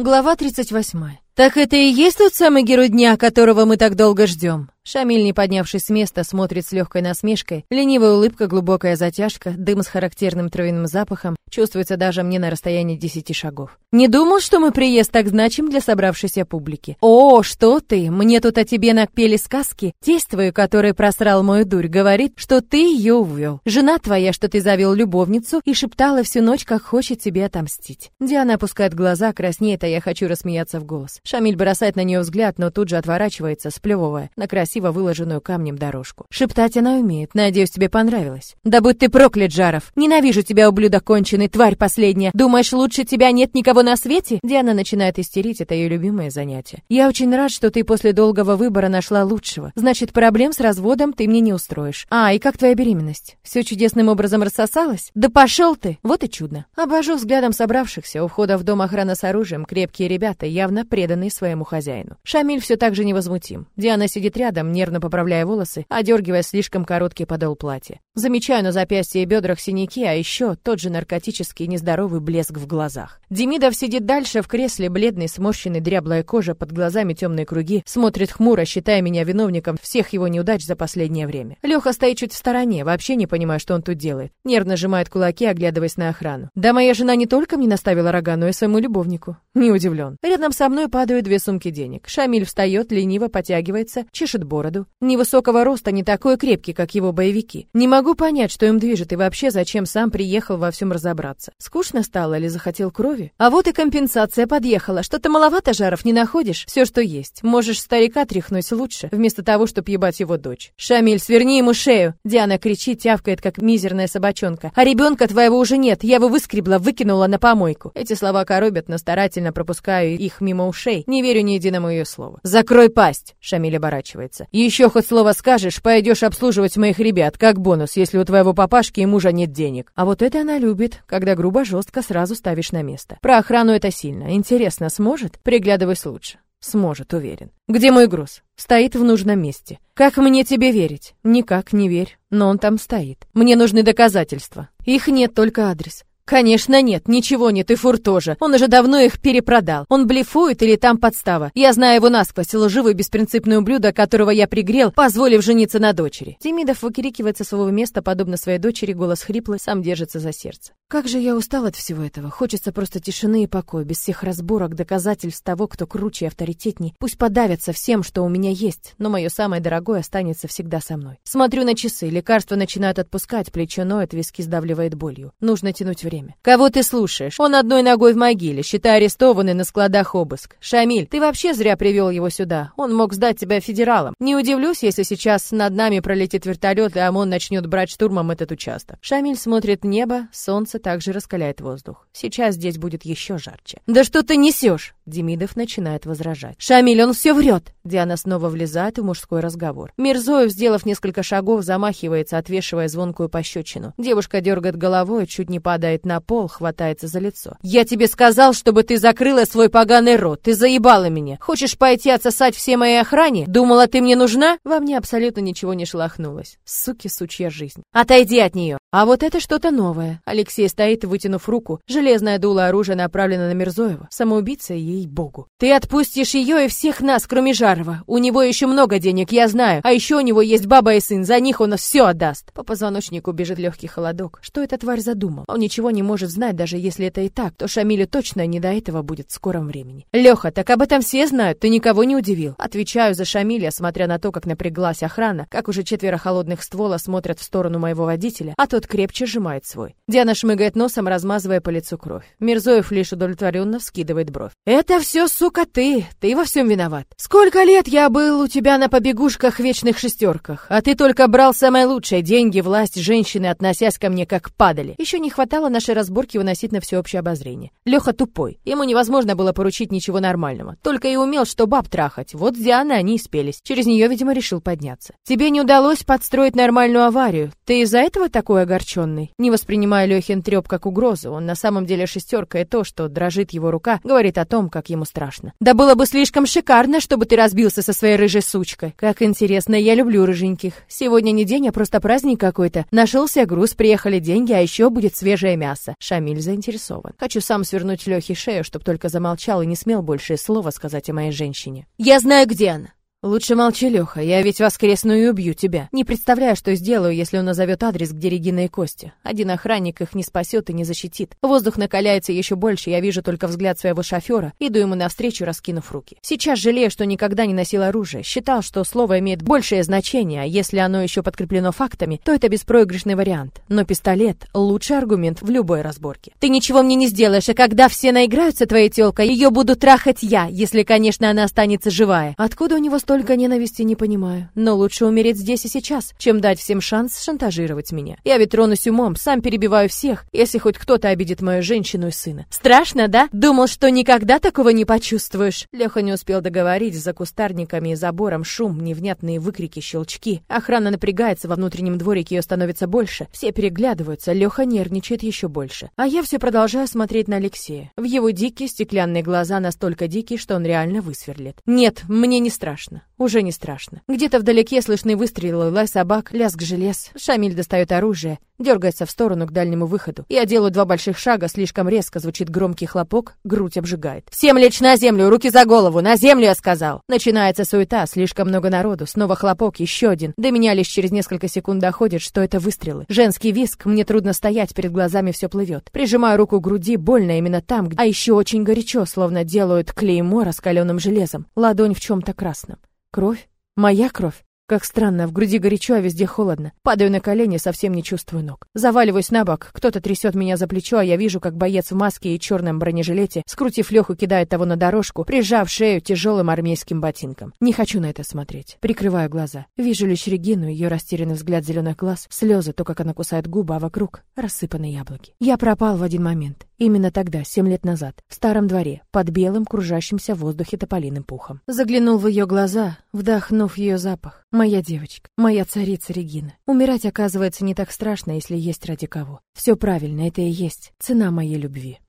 Глава 38. Так это и есть тот самый герой дня, которого мы так долго ждем. Шамиль, не поднявшись с места, смотрит с легкой насмешкой. Ленивая улыбка, глубокая затяжка, дым с характерным травяным запахом чувствуется даже мне на расстоянии десяти шагов. Не думал, что мой приезд так значим для собравшейся публики. О, что ты? Мне тут о тебе напели сказки. Тесть твою, который просрал мою дурь, говорит, что ты ее увел. Жена твоя, что ты завел любовницу и шептала всю ночь, как хочет тебе отомстить. Диана опускает глаза, краснеет, а я хочу рассмеяться в голос. Шамиль бросает на нее взгляд, но тут же отворачивается, сплевывая на красивую красиво выложенную камнем дорожку. Шептать она умеет. Надеюсь, тебе понравилось. Да будь ты проклят, Жаров. Ненавижу тебя, ублюдок конченый, тварь последняя. Думаешь, лучше тебя нет никого на свете? Диана начинает истерить, это ее любимое занятие. Я очень рад, что ты после долгого выбора нашла лучшего. Значит, проблем с разводом ты мне не устроишь. А, и как твоя беременность? Все чудесным образом рассосалось? Да пошел ты! Вот и чудно. Обожу взглядом собравшихся. У входа в дом охрана с оружием крепкие ребята, явно преданные своему хозяину. Шамиль все так же невозмутим. Диана сидит рядом, нервно поправляя волосы, одергивая слишком короткий подол платья. Замечаю на запястье и бедрах синяки, а еще тот же наркотический нездоровый блеск в глазах. Демидов сидит дальше в кресле, бледный, сморщенный, дряблая кожа, под глазами темные круги, смотрит хмуро, считая меня виновником всех его неудач за последнее время. Леха стоит чуть в стороне, вообще не понимая, что он тут делает. Нервно сжимает кулаки, оглядываясь на охрану. Да моя жена не только мне наставила рога, но и своему любовнику. Не удивлен. Рядом со мной падают две сумки денег. Шамиль встает, лениво потягивается, чешет бороду. Невысокого роста, не такой крепкий, как его боевики. Не могу понять, что им движет и вообще зачем сам приехал во всем разобраться. Скучно стало или захотел крови? А вот и компенсация подъехала. Что-то маловато жаров не находишь? Все, что есть. Можешь старика тряхнуть лучше, вместо того, чтобы ебать его дочь. Шамиль, сверни ему шею. Диана кричит, тявкает, как мизерная собачонка. А ребенка твоего уже нет. Я его выскребла, выкинула на помойку. Эти слова коробят, но старательно пропускаю их мимо ушей. Не верю ни единому ее слову. Закрой пасть. Шамиль оборачивается. Еще хоть слово скажешь, пойдешь обслуживать моих ребят, как бонус, если у твоего папашки и мужа нет денег. А вот это она любит, когда грубо жестко сразу ставишь на место. Про охрану это сильно. Интересно, сможет? Приглядывайся лучше. Сможет, уверен. Где мой груз? Стоит в нужном месте. Как мне тебе верить? Никак не верь, но он там стоит. Мне нужны доказательства. Их нет, только адрес. Конечно нет, ничего нет, и фур тоже. Он уже давно их перепродал. Он блефует или там подстава. Я знаю его насквозь, лживый беспринципный ублюдок, которого я пригрел, позволив жениться на дочери. Демидов выкрикивает со своего места, подобно своей дочери, голос хриплый, сам держится за сердце. Как же я устал от всего этого. Хочется просто тишины и покоя, без всех разборок, доказательств того, кто круче и авторитетней. Пусть подавятся всем, что у меня есть, но мое самое дорогое останется всегда со мной. Смотрю на часы, лекарства начинают отпускать, плечо ноет, виски сдавливает болью. Нужно тянуть время. Кого ты слушаешь? Он одной ногой в могиле, считай арестованный на складах обыск. Шамиль, ты вообще зря привел его сюда. Он мог сдать тебя федералом. Не удивлюсь, если сейчас над нами пролетит вертолет, и ОМОН начнет брать штурмом этот участок. Шамиль смотрит небо, солнце также раскаляет воздух. Сейчас здесь будет еще жарче. «Да что ты несешь?» Демидов начинает возражать. «Шамиль, он все врет!» Диана снова влезает в мужской разговор. Мирзоев, сделав несколько шагов, замахивается, отвешивая звонкую пощечину. Девушка дергает головой, чуть не падает на пол, хватается за лицо. «Я тебе сказал, чтобы ты закрыла свой поганый рот. Ты заебала меня. Хочешь пойти отсосать все мои охране? Думала, ты мне нужна?» Во мне абсолютно ничего не шелохнулось. Суки, сучья жизнь. «Отойди от нее!» А вот это что-то новое. Алексей стоит, вытянув руку. Железное дуло оружия направлено на Мирзоева. Самоубийца, ей-богу. «Ты отпустишь ее и всех нас, кроме Жарова. У него еще много денег, я знаю. А еще у него есть баба и сын. За них он все отдаст». По позвоночнику бежит легкий холодок. Что эта тварь задумал? Он ничего не может знать, даже если это и так. То Шамилю точно не до этого будет в скором времени. «Леха, так об этом все знают. Ты никого не удивил». Отвечаю за Шамиля, смотря на то, как напряглась охрана, как уже четверо холодных ствола смотрят в сторону моего водителя, а то тот крепче сжимает свой. Диана шмыгает носом, размазывая по лицу кровь. Мирзоев лишь удовлетворенно вскидывает бровь. «Это все, сука, ты! Ты во всем виноват! Сколько лет я был у тебя на побегушках вечных шестерках, а ты только брал самое лучшее — деньги, власть, женщины, относясь ко мне как падали. Еще не хватало нашей разборки выносить на всеобщее обозрение. Леха тупой, ему невозможно было поручить ничего нормального. Только и умел, что баб трахать. Вот с Дианой они и спелись. Через нее, видимо, решил подняться. Тебе не удалось подстроить нормальную аварию. Ты из-за этого такой огорченный. Не воспринимая Лехин треп как угрозу, он на самом деле шестерка, и то, что дрожит его рука, говорит о том, как ему страшно. Да было бы слишком шикарно, чтобы ты разбился со своей рыжей сучкой. Как интересно, я люблю рыженьких. Сегодня не день, а просто праздник какой-то. Нашелся груз, приехали деньги, а еще будет свежее мясо. Мяса. Шамиль заинтересован. Хочу сам свернуть Лехе шею, чтобы только замолчал и не смел больше слова сказать о моей женщине. «Я знаю, где она!» «Лучше молчи, Леха, я ведь воскресну и убью тебя. Не представляю, что сделаю, если он назовет адрес, где Регина и Костя. Один охранник их не спасет и не защитит. Воздух накаляется еще больше, я вижу только взгляд своего шофера, иду ему навстречу, раскинув руки. Сейчас жалею, что никогда не носил оружие. Считал, что слово имеет большее значение, а если оно еще подкреплено фактами, то это беспроигрышный вариант. Но пистолет — лучший аргумент в любой разборке. Ты ничего мне не сделаешь, а когда все наиграются твоей тёлкой, ее буду трахать я, если, конечно, она останется живая. Откуда у него Столько ненависти не понимаю. Но лучше умереть здесь и сейчас, чем дать всем шанс шантажировать меня. Я ведь тронусь умом, сам перебиваю всех, если хоть кто-то обидит мою женщину и сына. Страшно, да? Думал, что никогда такого не почувствуешь. Леха не успел договорить, за кустарниками и забором шум, невнятные выкрики, щелчки. Охрана напрягается, во внутреннем дворике ее становится больше. Все переглядываются, Леха нервничает еще больше. А я все продолжаю смотреть на Алексея. В его дикие стеклянные глаза настолько дикие, что он реально высверлит. Нет, мне не страшно страшно. Уже не страшно. Где-то вдалеке слышны выстрелы, лай собак, лязг желез. Шамиль достает оружие, дергается в сторону к дальнему выходу. Я делаю два больших шага, слишком резко звучит громкий хлопок, грудь обжигает. «Всем лечь на землю, руки за голову! На землю, я сказал!» Начинается суета, слишком много народу, снова хлопок, еще один. До меня лишь через несколько секунд доходит, что это выстрелы. Женский виск, мне трудно стоять, перед глазами все плывет. Прижимаю руку к груди, больно именно там, а еще очень горячо, словно делают клеймо раскаленным железом. Ладонь в чем-то красном. Кровь? Моя кровь? Как странно, в груди горячо, а везде холодно. Падаю на колени, совсем не чувствую ног. Заваливаюсь на бок, кто-то трясет меня за плечо, а я вижу, как боец в маске и черном бронежилете, скрутив Леху, кидает того на дорожку, прижав шею тяжелым армейским ботинком. Не хочу на это смотреть. Прикрываю глаза. Вижу лишь Регину, ее растерянный взгляд зеленых глаз, слезы, то, как она кусает губы, а вокруг рассыпаны яблоки. Я пропал в один момент. Именно тогда, семь лет назад, в старом дворе, под белым, кружащимся в воздухе тополиным пухом. Заглянул в ее глаза, вдохнув ее запах. Моя девочка, моя царица Регина. Умирать, оказывается, не так страшно, если есть ради кого. Все правильно, это и есть цена моей любви.